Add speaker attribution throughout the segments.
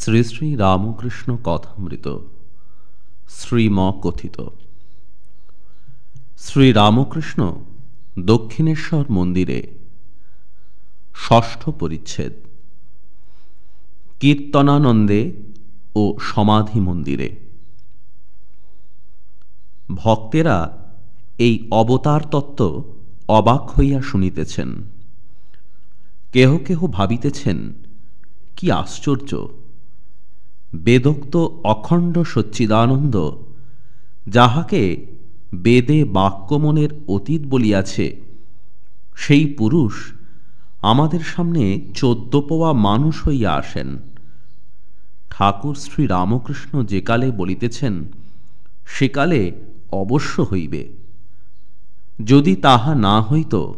Speaker 1: শ্রী শ্রী রামকৃষ্ণ কথামৃত। শ্রীম কথিত শ্রী রামকৃষ্ণ দক্ষিণেশ্বর মন্দিরে ষষ্ঠ পরিচ্ছেদ। কীর্তনানন্দে ও সমাধি মন্দিরে। ভক্তেরা এই অবতার তত্ত্ব অবাক হইয়া শুনিতেছেন। কেহ কেহ ভাবিতেছেন, কি আশ্চর্য! বেদোক্ত অখণ্ড সচ্চিদানন্দ, যাহাকে বেদে বাক্যমনের অতীত বলিয়াছে, সেই পুরুষ আমাদের সামনে চোদ্দ পোয়া মানুষ হইয়া আসেন। ঠাকুর শ্রী রামকৃষ্ণ যেকালে বলিতেছেন সেকালে অবশ্য হইবে। যদি তাহা না হইত,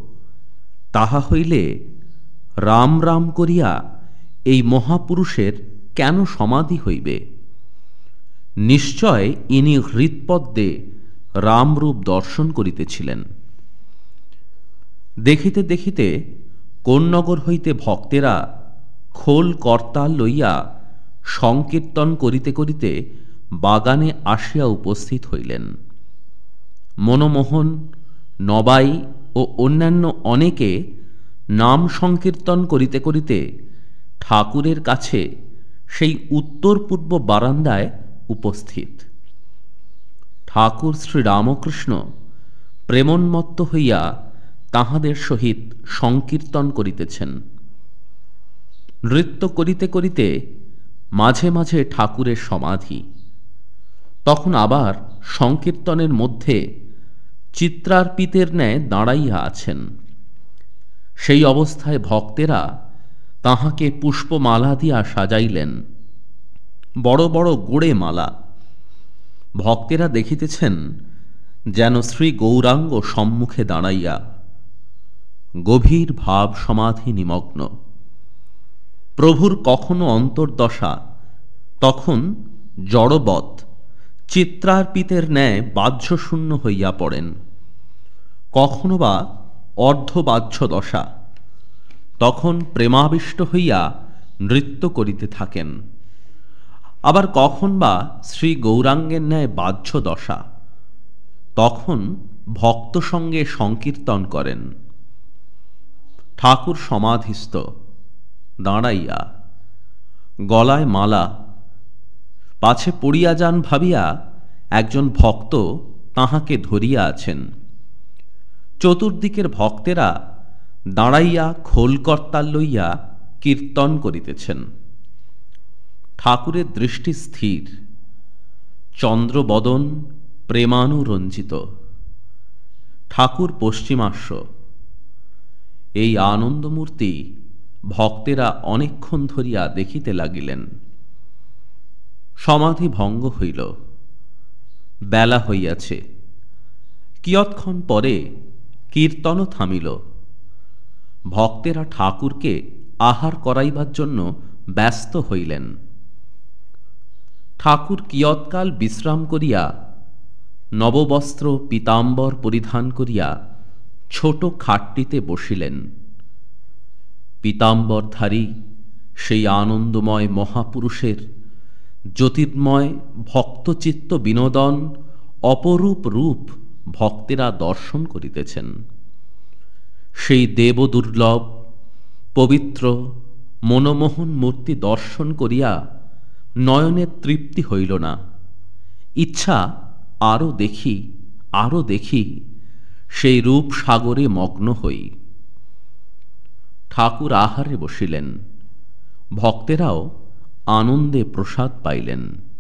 Speaker 1: তাহা হইলে রাম রাম করিয়া এই মহাপুরুষের কেন সমাধি হইবে? নিশ্চয় ইনি হৃৎপদ্মে রামরূপ দর্শন করিতেছিলেন। দেখিতে দেখিতে কোন নগর হইতে ভক্তেরা খোল কর্তাল লইয়া সংকীর্তন করিতে করিতে বাগানে আসিয়া উপস্থিত হইলেন। মনমোহন, নবাই ও অন্যান্য অনেকে নাম সংকীর্তন করিতে করিতে ঠাকুরের কাছে সেই উত্তর পূর্ব বারান্দায় উপস্থিত। ঠাকুর শ্রী রামকৃষ্ণ প্রেমন্মত্ত হইয়া তাহাদের সহিত সংকীর্তন করিতেছেন। নৃত্য করিতে করিতে মাঝে মাঝে ঠাকুরের সমাধি। তখন আবার সংকীর্তনের মধ্যে চিত্রার্পিতের ন্যায় দাঁড়াইয়া আছেন। সেই অবস্থায় ভক্তেরা তাহাকে পুষ্পমালা দিয়া সাজাইলেন। বড় বড় গোড়ে মালা। ভক্তেরা দেখিতেছেন যেন শ্রী গৌরাঙ্গ সম্মুখে দাঁড়াইয়া গভীর ভাব সমাধি নিমগ্ন। প্রভুর কখনো অন্তর্দশা, তখন জড়বৎ, চিত্রার্পিতের ন্যায় বাহ্যশূন্য হইয়া পড়েন। কখনো বা অর্ধবাহ্য দশা তখন প্রেমাবিষ্ট হইয়া নৃত্য করিতে থাকেন। আবার কখন বা শ্রী গৌরাঙ্গের ন্যায় বাহ্য দশা, তখন ভক্ত সঙ্গে সংকীর্তন করেন। ঠাকুর সমাধিস্থ, দাঁড়াইয়া, গলায় মালা, পাছে পড়িয়া যান ভাবিয়া একজন ভক্ত তাহাকে ধরিয়া আছেন। চতুর্দিকের ভক্তেরা দাঁড়াইয়া খোলকর্তাল লইয়া কীর্তন করিতেছেন। ঠাকুরের দৃষ্টি স্থির। চন্দ্রবদন প্রেমানুরঞ্জিত। ঠাকুর পশ্চিমাস্য এই আনন্দমূর্তি ভক্তেরা অনেকক্ষণ ধরিয়া দেখিতে লাগিলেন। সমাধি ভঙ্গ হইল। বেলা হইয়াছে। কিয়ৎক্ষণ পরে কীর্তনও থামিল। ভক্তেরা ঠাকুরকে আহার করাইবার জন্য ব্যস্ত হইলেন। ঠাকুর কিয়ৎকাল বিশ্রাম করিয়া, নববস্ত্র পীতাম্বর পরিধান করিয়া ছোট খাটটিতে বসিলেন। পীতাম্বরধারী সেই আনন্দময় মহাপুরুষের জ্যোতির্ময় ভক্তচিত্ত বিনোদন অপরূপ রূপ ভক্তেরা দর্শন করিতেছেন। সেই দেবদুর্লভ পবিত্র মনোমোহন মূর্তি দর্শন করিয়া নয়নের তৃপ্তি হইল না। ইচ্ছা আরও দেখি আরও দেখি, সেই রূপ সাগরে মগ্ন হই। ঠাকুর আহারে বসিলেন, ভক্তেরাও আনন্দে প্রসাদ পাইলেন।